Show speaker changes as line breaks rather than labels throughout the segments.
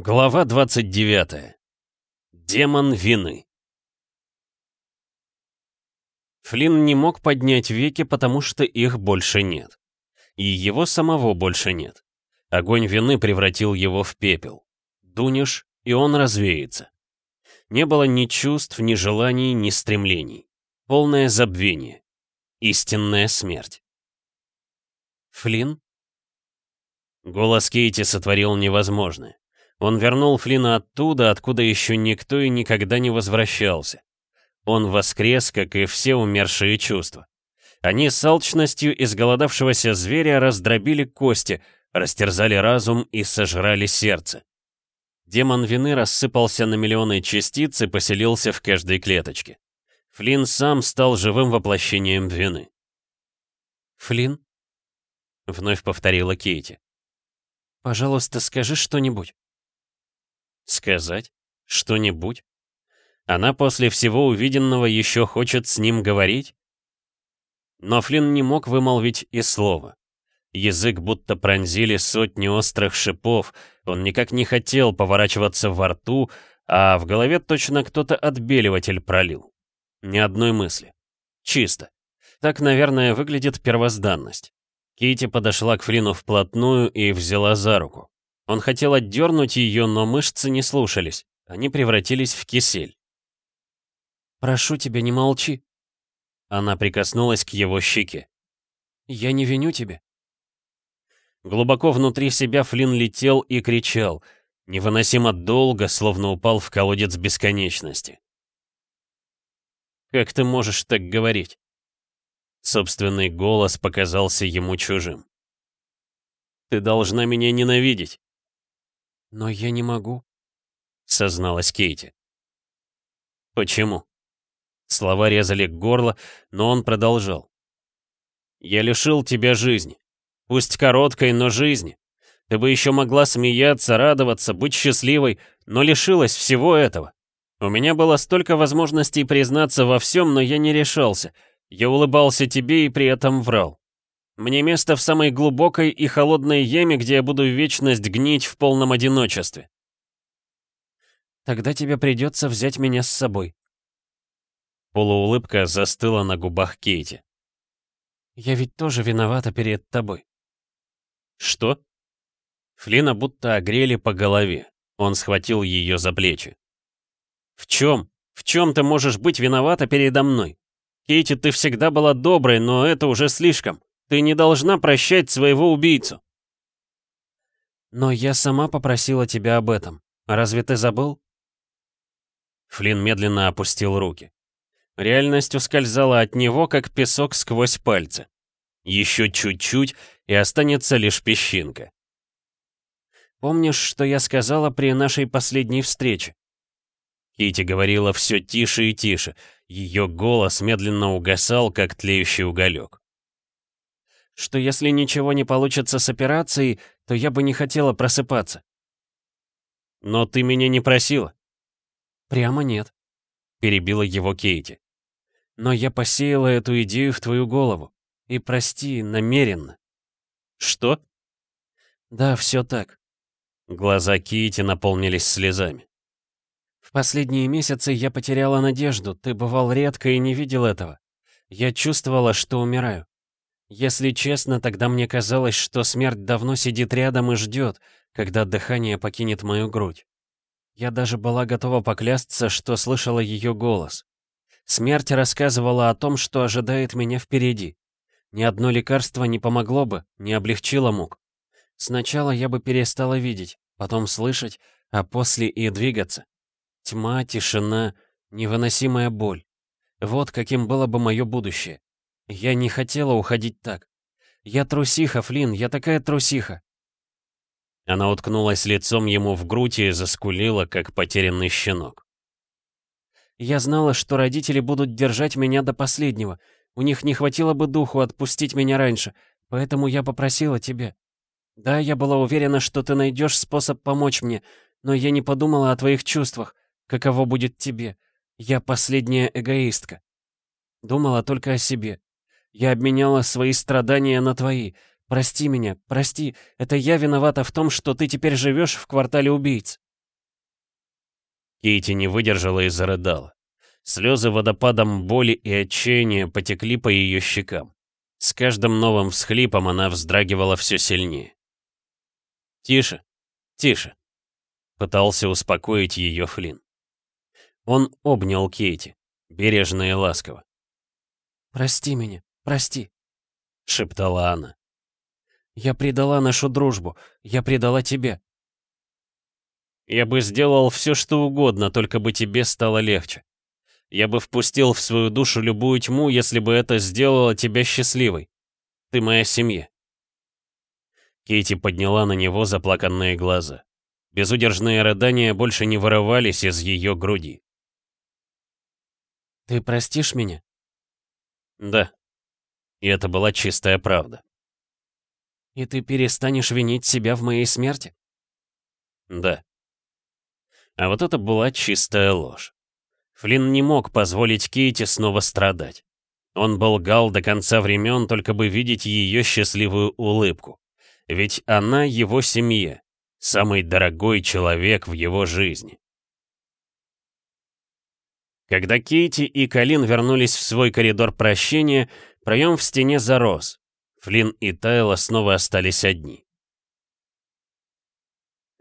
Глава 29. Демон вины. Флинн не мог поднять веки, потому что их больше нет. И его самого больше нет. Огонь вины превратил его в пепел. Дунешь, и он развеется. Не было ни чувств, ни желаний, ни стремлений. Полное забвение. Истинная смерть. Флинн? Голос Кейти сотворил невозможное. Он вернул Флина оттуда, откуда еще никто и никогда не возвращался. Он воскрес, как и все умершие чувства. Они с алчностью изголодавшегося зверя раздробили кости, растерзали разум и сожрали сердце. Демон вины рассыпался на миллионы частиц и поселился в каждой клеточке. Флин сам стал живым воплощением вины. Флин. — вновь повторила Кейти. «Пожалуйста, скажи что-нибудь. Сказать? Что-нибудь? Она после всего увиденного еще хочет с ним говорить? Но Флинн не мог вымолвить и слова. Язык будто пронзили сотни острых шипов, он никак не хотел поворачиваться во рту, а в голове точно кто-то отбеливатель пролил. Ни одной мысли. Чисто. Так, наверное, выглядит первозданность. Кити подошла к Флину вплотную и взяла за руку. Он хотел отдернуть ее, но мышцы не слушались. Они превратились в кисель. «Прошу тебя, не молчи». Она прикоснулась к его щеке. «Я не виню тебя». Глубоко внутри себя Флин летел и кричал, невыносимо долго, словно упал в колодец бесконечности. «Как ты можешь так говорить?» Собственный голос показался ему чужим. «Ты должна меня ненавидеть. «Но я не могу», — созналась Кейти. «Почему?» Слова резали к горло, но он продолжал. «Я лишил тебя жизни. Пусть короткой, но жизни. Ты бы еще могла смеяться, радоваться, быть счастливой, но лишилась всего этого. У меня было столько возможностей признаться во всем, но я не решался. Я улыбался тебе и при этом врал. Мне место в самой глубокой и холодной яме, где я буду вечность гнить в полном одиночестве. Тогда тебе придется взять меня с собой. Полуулыбка застыла на губах Кейти. Я ведь тоже виновата перед тобой. Что? Флина будто огрели по голове. Он схватил ее за плечи. В чем? В чем ты можешь быть виновата передо мной? Кейти, ты всегда была доброй, но это уже слишком. Ты не должна прощать своего убийцу. Но я сама попросила тебя об этом. Разве ты забыл? Флин медленно опустил руки. Реальность ускользала от него, как песок сквозь пальцы. Еще чуть-чуть, и останется лишь песчинка. «Помнишь, что я сказала при нашей последней встрече?» Кити говорила все тише и тише. Ее голос медленно угасал, как тлеющий уголек что если ничего не получится с операцией, то я бы не хотела просыпаться. Но ты меня не просила. Прямо нет, перебила его Кейти. Но я посеяла эту идею в твою голову. И прости, намеренно. Что? Да, все так. Глаза Кейти наполнились слезами. В последние месяцы я потеряла надежду, ты бывал редко и не видел этого. Я чувствовала, что умираю. Если честно, тогда мне казалось, что смерть давно сидит рядом и ждет, когда дыхание покинет мою грудь. Я даже была готова поклясться, что слышала ее голос. Смерть рассказывала о том, что ожидает меня впереди. Ни одно лекарство не помогло бы, не облегчило мук. Сначала я бы перестала видеть, потом слышать, а после и двигаться. Тьма, тишина, невыносимая боль. Вот каким было бы мое будущее. Я не хотела уходить так. Я трусиха, Флин, я такая трусиха. Она уткнулась лицом ему в грудь и заскулила, как потерянный щенок. Я знала, что родители будут держать меня до последнего. У них не хватило бы духу отпустить меня раньше, поэтому я попросила тебя. Да, я была уверена, что ты найдешь способ помочь мне, но я не подумала о твоих чувствах. Каково будет тебе? Я последняя эгоистка. Думала только о себе. Я обменяла свои страдания на твои. Прости меня, прости. Это я виновата в том, что ты теперь живешь в квартале убийц. Кейти не выдержала и зарыдала. Слезы водопадом боли и отчаяния потекли по ее щекам. С каждым новым всхлипом она вздрагивала все сильнее. «Тише, тише», — пытался успокоить ее Флинн. Он обнял Кейти, бережно и ласково.
«Прости меня, Прости», —
шептала она.
«Я предала нашу дружбу. Я предала тебе».
«Я бы сделал все, что угодно, только бы тебе стало легче. Я бы впустил в свою душу любую тьму, если бы это сделало тебя счастливой. Ты моя семья». Кейти подняла на него заплаканные глаза. Безудержные рыдания больше не вырывались из ее груди.
«Ты простишь меня?»
«Да», и это была чистая правда.
«И ты перестанешь винить себя в моей смерти?»
«Да». А вот это была чистая ложь. Флинн не мог позволить Кейти снова страдать. Он был гал до конца времен, только бы видеть ее счастливую улыбку. Ведь она его семье, самый дорогой человек в его жизни. Когда Кейти и Калин вернулись в свой коридор прощения, Проем в стене зарос. Флинн и Тайла снова остались одни.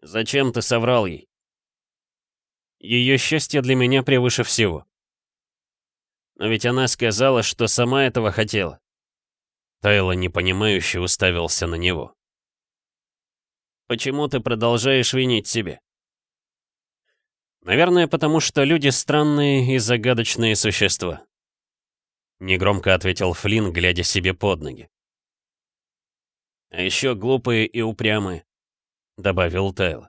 «Зачем ты соврал ей?» «Ее счастье для меня превыше всего». «Но ведь она сказала, что сама этого хотела». Тайла непонимающе уставился на него. «Почему ты продолжаешь винить себе?» «Наверное, потому что люди странные и загадочные существа», негромко ответил Флинн, глядя себе под ноги. «А еще глупые и упрямые», — добавил Тайл.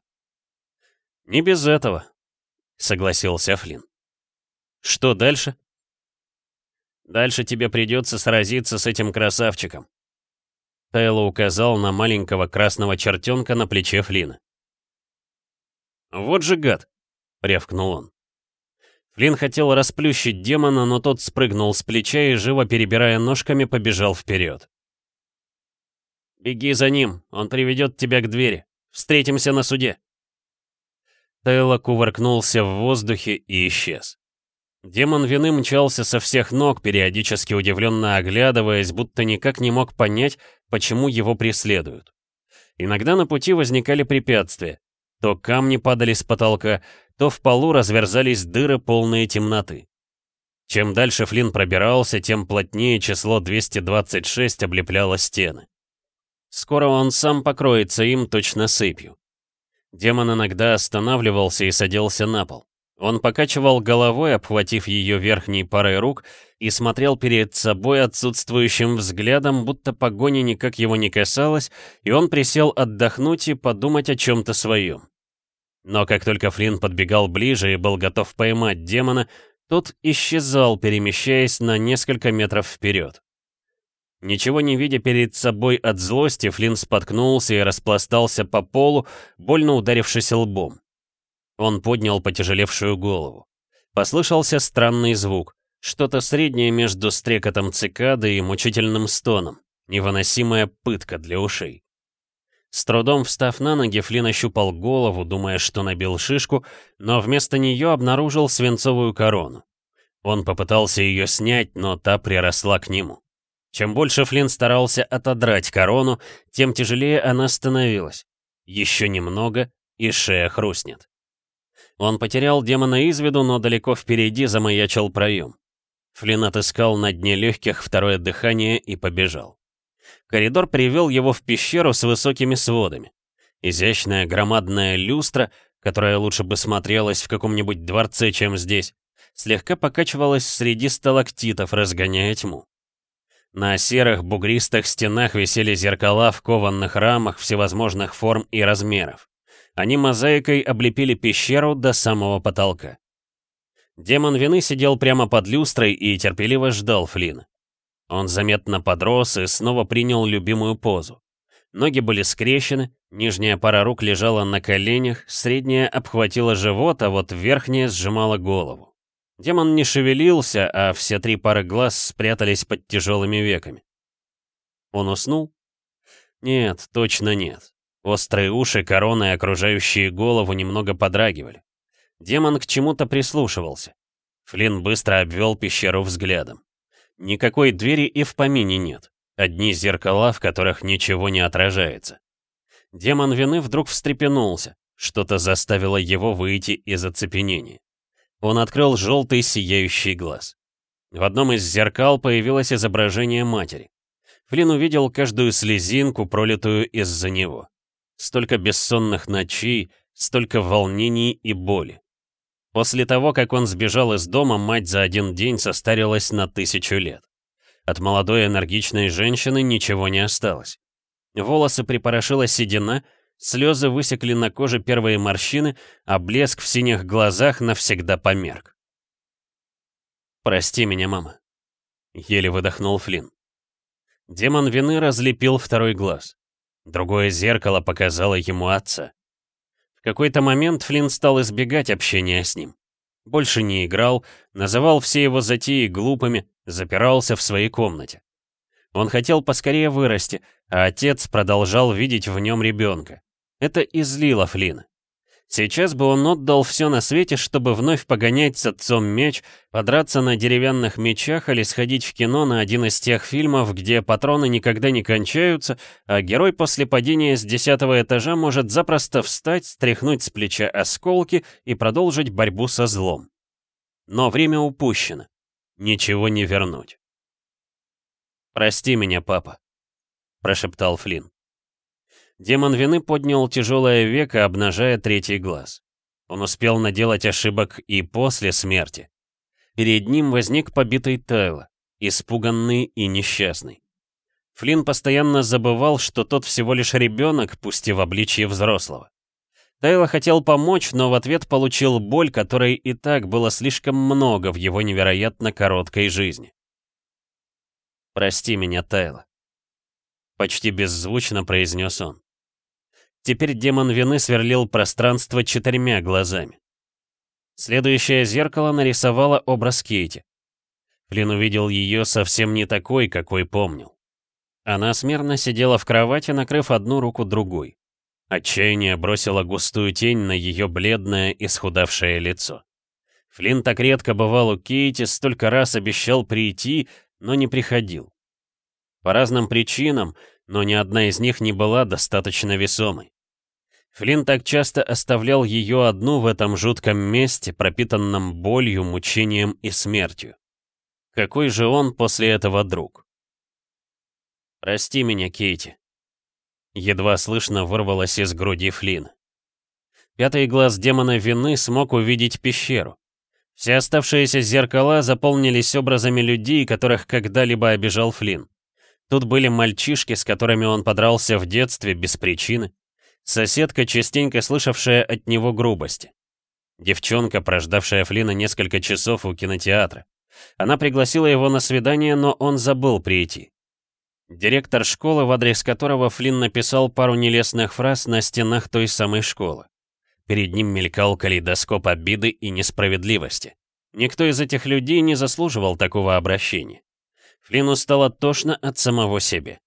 «Не без этого», — согласился Флинн. «Что дальше?» «Дальше тебе придется сразиться с этим красавчиком». Тайло указал на маленького красного чертенка на плече Флина. «Вот же гад!» — рявкнул он. Лин хотел расплющить демона, но тот спрыгнул с плеча и, живо перебирая ножками, побежал вперед. «Беги за ним, он приведет тебя к двери. Встретимся на суде!» Тейла кувыркнулся в воздухе и исчез. Демон вины мчался со всех ног, периодически удивленно оглядываясь, будто никак не мог понять, почему его преследуют. Иногда на пути возникали препятствия. То камни падали с потолка, то в полу разверзались дыры, полные темноты. Чем дальше Флинн пробирался, тем плотнее число 226 облепляло стены. Скоро он сам покроется им точно сыпью. Демон иногда останавливался и садился на пол. Он покачивал головой, обхватив ее верхней парой рук, и смотрел перед собой отсутствующим взглядом, будто погоня никак его не касалась, и он присел отдохнуть и подумать о чем-то своем. Но как только Флинн подбегал ближе и был готов поймать демона, тот исчезал, перемещаясь на несколько метров вперед. Ничего не видя перед собой от злости, Флинн споткнулся и распластался по полу, больно ударившись лбом. Он поднял потяжелевшую голову. Послышался странный звук, что-то среднее между стрекотом цикады и мучительным стоном, невыносимая пытка для ушей. С трудом встав на ноги, Флин ощупал голову, думая, что набил шишку, но вместо нее обнаружил свинцовую корону. Он попытался ее снять, но та приросла к нему. Чем больше Флинн старался отодрать корону, тем тяжелее она становилась. Еще немного, и шея хрустнет. Он потерял демона из виду, но далеко впереди замаячил проем. Флинн отыскал на дне легких второе дыхание и побежал. Коридор привел его в пещеру с высокими сводами. Изящная громадная люстра, которая лучше бы смотрелась в каком-нибудь дворце, чем здесь, слегка покачивалась среди сталактитов, разгоняя тьму. На серых бугристых стенах висели зеркала в кованных рамах всевозможных форм и размеров. Они мозаикой облепили пещеру до самого потолка. Демон вины сидел прямо под люстрой и терпеливо ждал Флина. Он заметно подрос и снова принял любимую позу. Ноги были скрещены, нижняя пара рук лежала на коленях, средняя обхватила живот, а вот верхняя сжимала голову. Демон не шевелился, а все три пары глаз спрятались под тяжелыми веками. Он уснул? Нет, точно нет. Острые уши, корона и окружающие голову немного подрагивали. Демон к чему-то прислушивался. Флинн быстро обвел пещеру взглядом. Никакой двери и в помине нет. Одни зеркала, в которых ничего не отражается. Демон вины вдруг встрепенулся. Что-то заставило его выйти из оцепенения. Он открыл желтый сияющий глаз. В одном из зеркал появилось изображение матери. Флинн увидел каждую слезинку, пролитую из-за него. Столько бессонных ночей, столько волнений и боли. После того, как он сбежал из дома, мать за один день состарилась на тысячу лет. От молодой энергичной женщины ничего не осталось. Волосы припорошила седина, слезы высекли на коже первые морщины, а блеск в синих глазах навсегда померк. «Прости меня, мама», — еле выдохнул Флинн. Демон вины разлепил второй глаз. Другое зеркало показало ему отца какой-то момент Флинн стал избегать общения с ним. Больше не играл, называл все его затеи глупыми, запирался в своей комнате. Он хотел поскорее вырасти, а отец продолжал видеть в нем ребенка. Это излило Флина. Сейчас бы он отдал все на свете, чтобы вновь погонять с отцом меч, подраться на деревянных мечах или сходить в кино на один из тех фильмов, где патроны никогда не кончаются, а герой после падения с десятого этажа может запросто встать, стряхнуть с плеча осколки и продолжить борьбу со злом. Но время упущено. Ничего не вернуть. «Прости меня, папа», — прошептал Флинн. Демон вины поднял тяжелое веко, обнажая третий глаз. Он успел наделать ошибок и после смерти. Перед ним возник побитый Тайло, испуганный и несчастный. Флинн постоянно забывал, что тот всего лишь ребенок, пусть и в обличье взрослого. Тайло хотел помочь, но в ответ получил боль, которой и так было слишком много в его невероятно короткой жизни. «Прости меня, Тайло», — почти беззвучно произнес он. Теперь демон вины сверлил пространство четырьмя глазами. Следующее зеркало нарисовало образ Кейти. Флинн увидел ее совсем не такой, какой помнил. Она смирно сидела в кровати, накрыв одну руку другой. Отчаяние бросило густую тень на ее бледное, и схудавшее лицо. Флинн так редко бывал у Кейти, столько раз обещал прийти, но не приходил. По разным причинам, но ни одна из них не была достаточно весомой. Флинн так часто оставлял ее одну в этом жутком месте, пропитанном болью, мучением и смертью. Какой же он после этого друг? «Прости меня, Кейти», — едва слышно вырвалось из груди Флинн. Пятый глаз демона вины смог увидеть пещеру. Все оставшиеся зеркала заполнились образами людей, которых когда-либо обижал Флинн. Тут были мальчишки, с которыми он подрался в детстве без причины, соседка, частенько слышавшая от него грубости, девчонка, прождавшая Флина несколько часов у кинотеатра. Она пригласила его на свидание, но он забыл прийти. Директор школы, в адрес которого Флинн написал пару нелестных фраз на стенах той самой школы. Перед ним мелькал калейдоскоп обиды и несправедливости. Никто из этих людей не заслуживал такого обращения. Флину стало тошно от самого себя.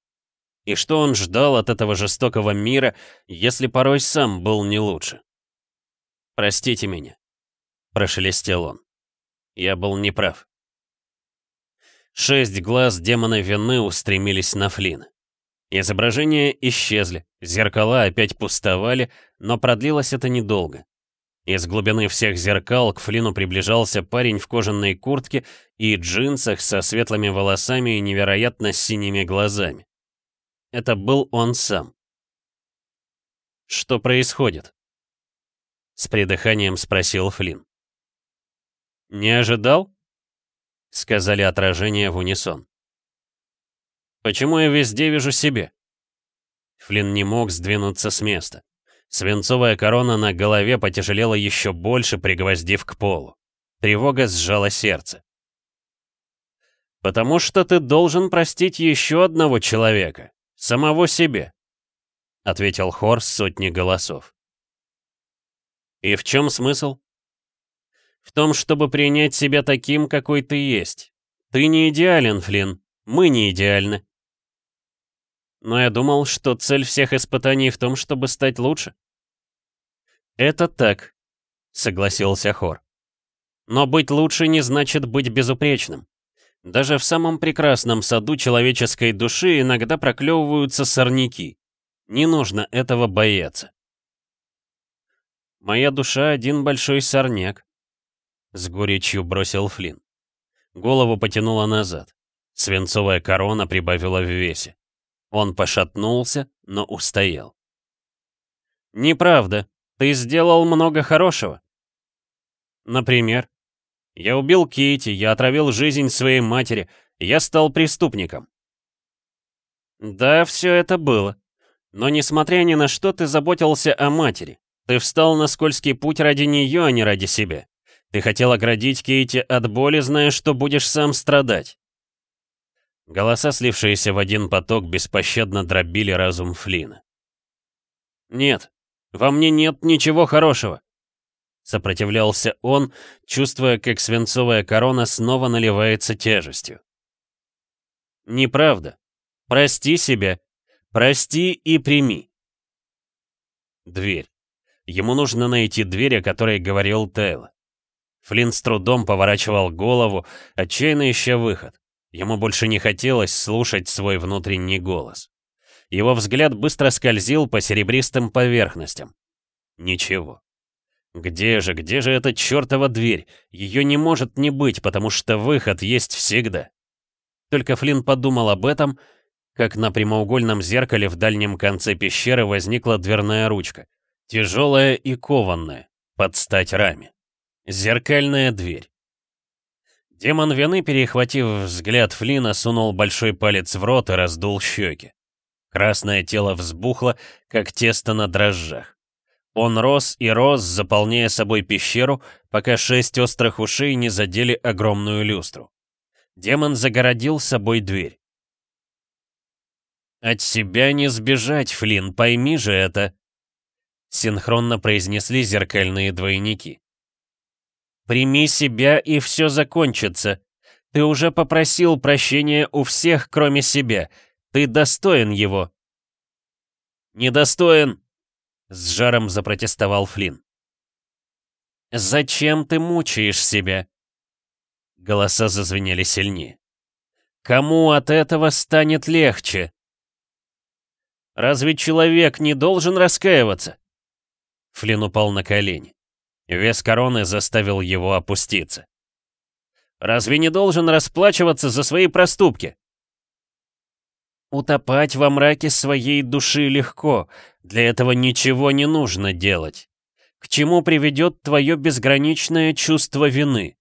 И что он ждал от этого жестокого мира, если порой сам был не лучше? «Простите меня», — прошелестел он. «Я был неправ». Шесть глаз демона вины устремились на Флина. Изображения исчезли, зеркала опять пустовали, но продлилось это недолго. Из глубины всех зеркал к Флину приближался парень в кожаной куртке и джинсах со светлыми волосами и невероятно синими глазами. Это был он сам. «Что происходит?» С придыханием спросил Флин. «Не ожидал?» Сказали отражения в унисон. «Почему я везде вижу себе?» Флин не мог сдвинуться с места. Свинцовая корона на голове потяжелела еще больше, пригвоздив к полу. Тревога сжала сердце. «Потому что ты должен простить еще одного человека, самого себе», — ответил хор сотни голосов. «И в чем смысл?» «В том, чтобы принять себя таким, какой ты есть. Ты не идеален, Флинн, мы не идеальны». «Но я думал, что цель всех испытаний в том, чтобы стать лучше». «Это так», — согласился Хор. «Но быть лучше не значит быть безупречным. Даже в самом прекрасном саду человеческой души иногда проклевываются сорняки. Не нужно этого бояться». «Моя душа — один большой сорняк», — с горечью бросил Флинн. Голову потянуло назад. Свинцовая корона прибавила в весе. Он пошатнулся, но устоял. «Неправда», ты сделал много хорошего. Например, я убил Кити, я отравил жизнь своей матери, я стал преступником. Да, все это было. Но несмотря ни на что, ты заботился о матери. Ты встал на скользкий путь ради нее, а не ради себя. Ты хотел оградить Кейти от боли, зная, что будешь сам страдать. Голоса, слившиеся в один поток, беспощадно дробили разум Флина. Нет, во мне нет ничего хорошего!» Сопротивлялся он, чувствуя, как свинцовая корона снова наливается тяжестью. «Неправда. Прости себя. Прости и прими». Дверь. Ему нужно найти дверь, о которой говорил Тейл. Флинн с трудом поворачивал голову, отчаянно ища выход. Ему больше не хотелось слушать свой внутренний голос. Его взгляд быстро скользил по серебристым поверхностям. Ничего. Где же, где же эта чертова дверь? Ее не может не быть, потому что выход есть всегда. Только Флинн подумал об этом, как на прямоугольном зеркале в дальнем конце пещеры возникла дверная ручка, тяжелая и кованная, под стать раме. Зеркальная дверь. Демон вины, перехватив взгляд Флина, сунул большой палец в рот и раздул щеки. Красное тело взбухло, как тесто на дрожжах. Он рос и рос, заполняя собой пещеру, пока шесть острых ушей не задели огромную люстру. Демон загородил собой дверь. «От себя не сбежать, Флинн, пойми же это!» Синхронно произнесли зеркальные двойники. «Прими себя, и все закончится. Ты уже попросил прощения у всех, кроме себя, ты достоин его!» «Недостоин!» — с жаром запротестовал Флин. «Зачем ты мучаешь себя?» Голоса зазвенели сильнее. «Кому от этого станет легче?» «Разве человек не должен раскаиваться?» Флин упал на колени. Вес короны заставил его опуститься. «Разве не должен расплачиваться за свои проступки?» Утопать во мраке своей души легко, для этого ничего не нужно делать. К чему приведет твое безграничное чувство вины?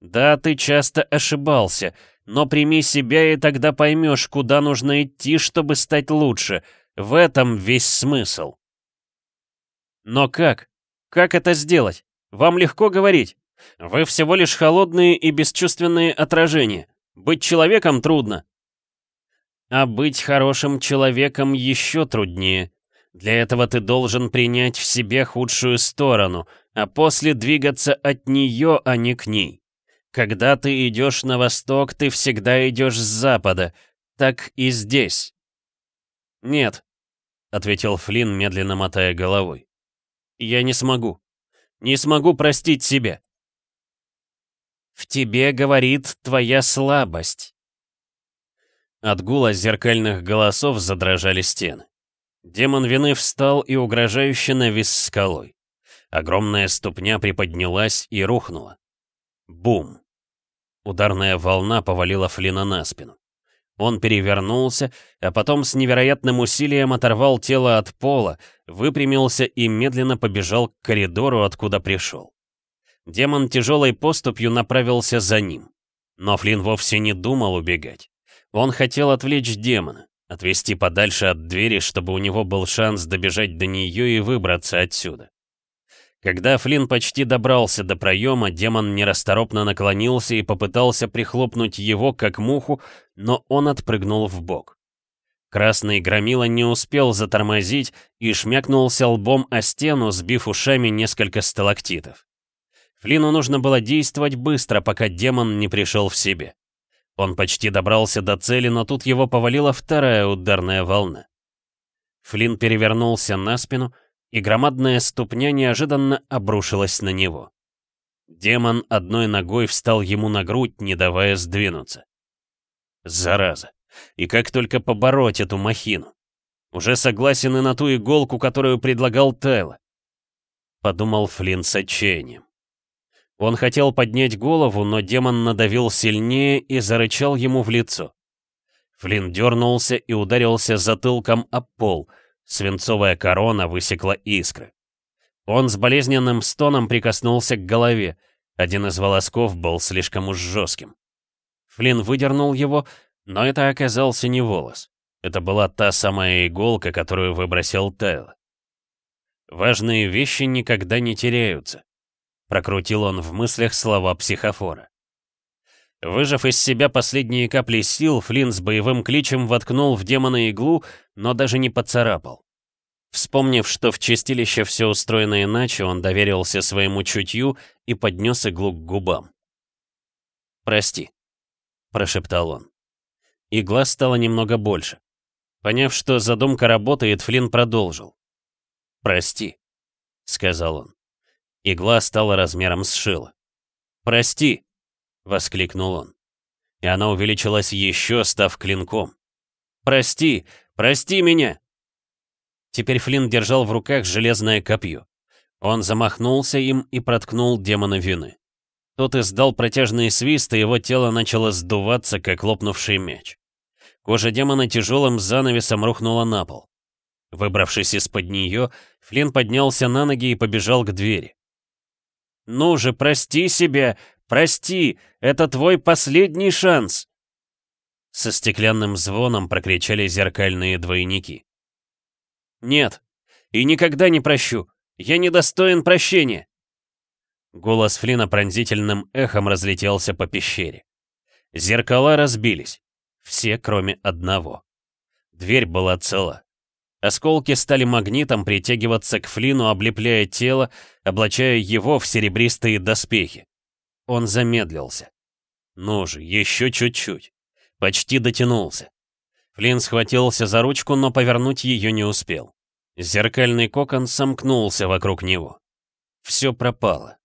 Да, ты часто ошибался, но прими себя и тогда поймешь, куда нужно идти, чтобы стать лучше. В этом весь смысл. Но как? Как это сделать? Вам легко говорить. Вы всего лишь холодные и бесчувственные отражения. Быть человеком трудно. А быть хорошим человеком еще труднее. Для этого ты должен принять в себе худшую сторону, а после двигаться от нее, а не к ней. Когда ты идешь на восток, ты всегда идешь с запада. Так и здесь. Нет, ответил Флинн, медленно мотая головой. Я не смогу. Не смогу простить себе. В тебе говорит твоя слабость. От гула зеркальных голосов задрожали стены. Демон вины встал и угрожающе навис скалой. Огромная ступня приподнялась и рухнула. Бум! Ударная волна повалила Флина на спину. Он перевернулся, а потом с невероятным усилием оторвал тело от пола, выпрямился и медленно побежал к коридору, откуда пришел. Демон тяжелой поступью направился за ним. Но Флин вовсе не думал убегать. Он хотел отвлечь демона, отвести подальше от двери, чтобы у него был шанс добежать до нее и выбраться отсюда. Когда Флинн почти добрался до проема, демон нерасторопно наклонился и попытался прихлопнуть его, как муху, но он отпрыгнул в бок. Красный громила не успел затормозить и шмякнулся лбом о стену, сбив ушами несколько сталактитов. Флину нужно было действовать быстро, пока демон не пришел в себе. Он почти добрался до цели, но тут его повалила вторая ударная волна. Флинн перевернулся на спину, и громадная ступня неожиданно обрушилась на него. Демон одной ногой встал ему на грудь, не давая сдвинуться. Зараза. И как только побороть эту махину? Уже согласен и на ту иголку, которую предлагал Тайло. Подумал Флинн с отчаянием. Он хотел поднять голову, но демон надавил сильнее и зарычал ему в лицо. Флинн дернулся и ударился затылком об пол. Свинцовая корона высекла искры. Он с болезненным стоном прикоснулся к голове. Один из волосков был слишком уж жестким. Флинн выдернул его, но это оказался не волос. Это была та самая иголка, которую выбросил Тайл. Важные вещи никогда не теряются. Прокрутил он в мыслях слова психофора. Выжав из себя последние капли сил, Флинн с боевым кличем воткнул в демона иглу, но даже не поцарапал. Вспомнив, что в чистилище все устроено иначе, он доверился своему чутью и поднес иглу к губам. «Прости», — прошептал он. Игла стала немного больше. Поняв, что задумка работает, Флинн продолжил. «Прости», — сказал он. Игла стала размером с шило. «Прости!» — воскликнул он. И она увеличилась еще, став клинком. «Прости! Прости меня!» Теперь Флинн держал в руках железное копье. Он замахнулся им и проткнул демона вины. Тот издал протяжный свист, и его тело начало сдуваться, как лопнувший меч. Кожа демона тяжелым занавесом рухнула на пол. Выбравшись из-под нее, Флинн поднялся на ноги и побежал к двери. Ну же, прости себе, прости, это твой последний шанс!» Со стеклянным звоном прокричали зеркальные двойники. «Нет, и никогда не прощу! Я недостоин прощения!» Голос Флина пронзительным эхом разлетелся по пещере. Зеркала разбились. Все, кроме одного. Дверь была цела. Осколки стали магнитом притягиваться к Флину, облепляя тело, облачая его в серебристые доспехи. Он замедлился. Ну же, еще чуть-чуть. Почти дотянулся. Флинн схватился за ручку, но повернуть ее не успел. Зеркальный кокон сомкнулся вокруг него. Все пропало.